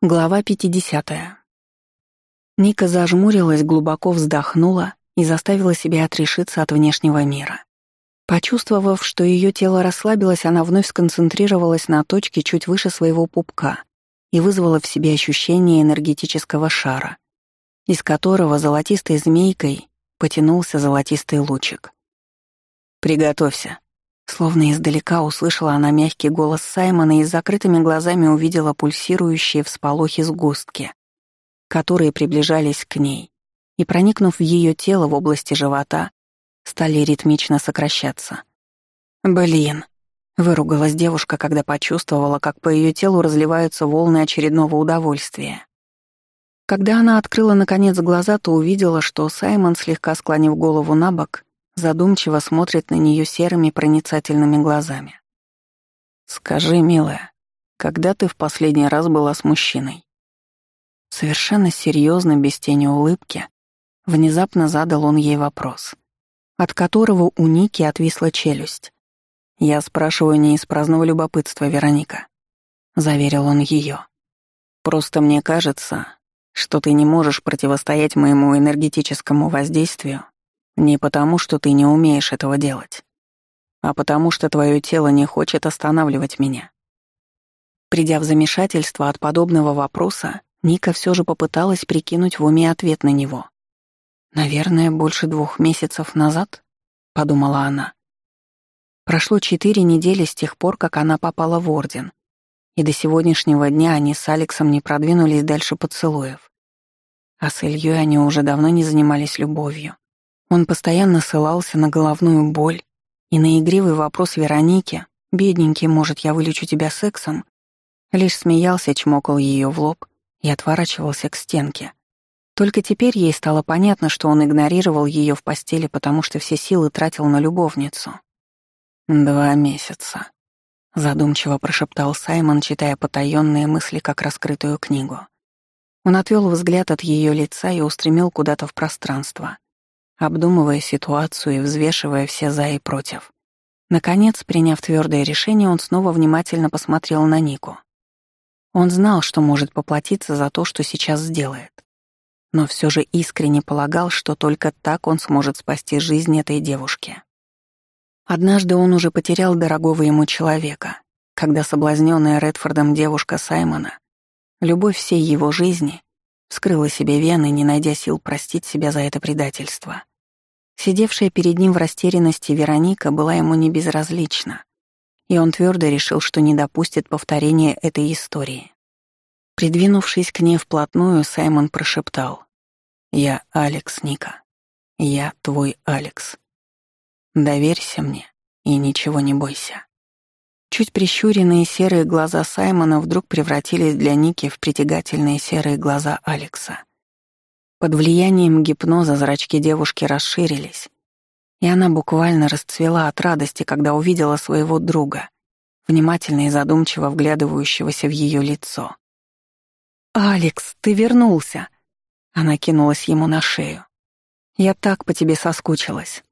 Глава 50. Ника зажмурилась, глубоко вздохнула и заставила себя отрешиться от внешнего мира. Почувствовав, что ее тело расслабилось, она вновь сконцентрировалась на точке чуть выше своего пупка и вызвала в себе ощущение энергетического шара, из которого золотистой змейкой потянулся золотистый лучик. «Приготовься», Словно издалека услышала она мягкий голос Саймона и с закрытыми глазами увидела пульсирующие всполохи сгустки, которые приближались к ней, и, проникнув в ее тело в области живота, стали ритмично сокращаться. «Блин!» — выругалась девушка, когда почувствовала, как по ее телу разливаются волны очередного удовольствия. Когда она открыла, наконец, глаза, то увидела, что Саймон, слегка склонив голову на бок, задумчиво смотрит на нее серыми проницательными глазами. «Скажи, милая, когда ты в последний раз была с мужчиной?» Совершенно серьезно, без тени улыбки, внезапно задал он ей вопрос, от которого у Ники отвисла челюсть. «Я спрашиваю не из праздного любопытства, Вероника», — заверил он ее. «Просто мне кажется, что ты не можешь противостоять моему энергетическому воздействию не потому, что ты не умеешь этого делать, а потому что твое тело не хочет останавливать меня. Придя в замешательство от подобного вопроса, Ника все же попыталась прикинуть в уме ответ на него. «Наверное, больше двух месяцев назад?» — подумала она. Прошло четыре недели с тех пор, как она попала в Орден, и до сегодняшнего дня они с Алексом не продвинулись дальше поцелуев. А с Ильей они уже давно не занимались любовью. Он постоянно ссылался на головную боль и на игривый вопрос Вероники «Бедненький, может, я вылечу тебя сексом?» Лишь смеялся, чмокал ее в лоб и отворачивался к стенке. Только теперь ей стало понятно, что он игнорировал ее в постели, потому что все силы тратил на любовницу. «Два месяца», — задумчиво прошептал Саймон, читая потаенные мысли как раскрытую книгу. Он отвел взгляд от ее лица и устремил куда-то в пространство обдумывая ситуацию и взвешивая все «за» и «против». Наконец, приняв твердое решение, он снова внимательно посмотрел на Нику. Он знал, что может поплатиться за то, что сейчас сделает. Но все же искренне полагал, что только так он сможет спасти жизнь этой девушки. Однажды он уже потерял дорогого ему человека, когда соблазненная Редфордом девушка Саймона, любовь всей его жизни, вскрыла себе вены, не найдя сил простить себя за это предательство. Сидевшая перед ним в растерянности Вероника была ему не безразлична, и он твердо решил, что не допустит повторения этой истории. Придвинувшись к ней вплотную, Саймон прошептал «Я Алекс, Ника. Я твой Алекс. Доверься мне и ничего не бойся». Чуть прищуренные серые глаза Саймона вдруг превратились для Ники в притягательные серые глаза Алекса. Под влиянием гипноза зрачки девушки расширились, и она буквально расцвела от радости, когда увидела своего друга, внимательно и задумчиво вглядывающегося в ее лицо. «Алекс, ты вернулся!» Она кинулась ему на шею. «Я так по тебе соскучилась».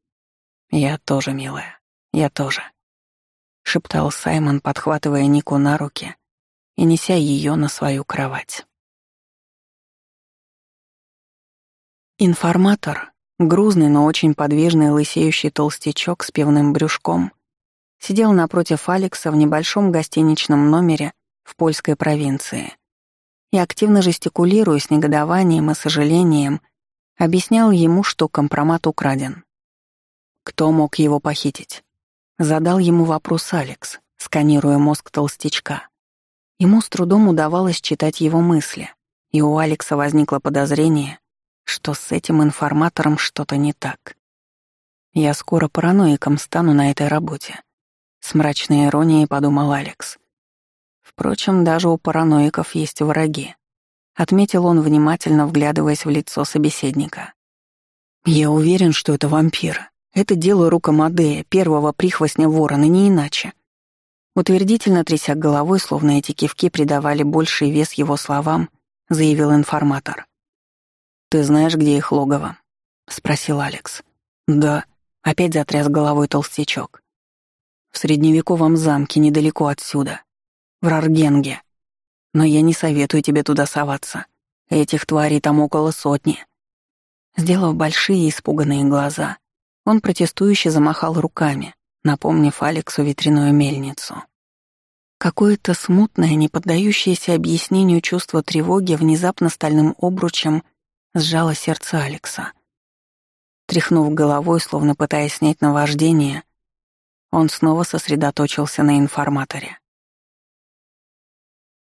«Я тоже, милая, я тоже», — шептал Саймон, подхватывая Нику на руки и неся ее на свою кровать. Информатор, грузный, но очень подвижный лысеющий толстячок с пивным брюшком, сидел напротив Алекса в небольшом гостиничном номере в польской провинции и, активно жестикулируя с негодованием и сожалением, объяснял ему, что компромат украден. Кто мог его похитить? Задал ему вопрос Алекс, сканируя мозг толстячка. Ему с трудом удавалось читать его мысли, и у Алекса возникло подозрение — что с этим информатором что-то не так. Я скоро параноиком стану на этой работе. С мрачной иронией подумал Алекс. Впрочем, даже у параноиков есть враги. Отметил он, внимательно вглядываясь в лицо собеседника. «Я уверен, что это вампир. Это дело рук Амадея, первого прихвостня ворона, не иначе». Утвердительно тряся головой, словно эти кивки придавали больший вес его словам, заявил информатор. «Ты знаешь, где их логово?» — спросил Алекс. «Да», — опять затряс головой толстячок. «В средневековом замке недалеко отсюда, в Раргенге». Но я не советую тебе туда соваться. Этих тварей там около сотни». Сделав большие испуганные глаза, он протестующе замахал руками, напомнив Алексу ветряную мельницу. Какое-то смутное, не поддающееся объяснению чувство тревоги внезапно стальным обручем сжало сердце Алекса. Тряхнув головой, словно пытаясь снять наваждение, он снова сосредоточился на информаторе.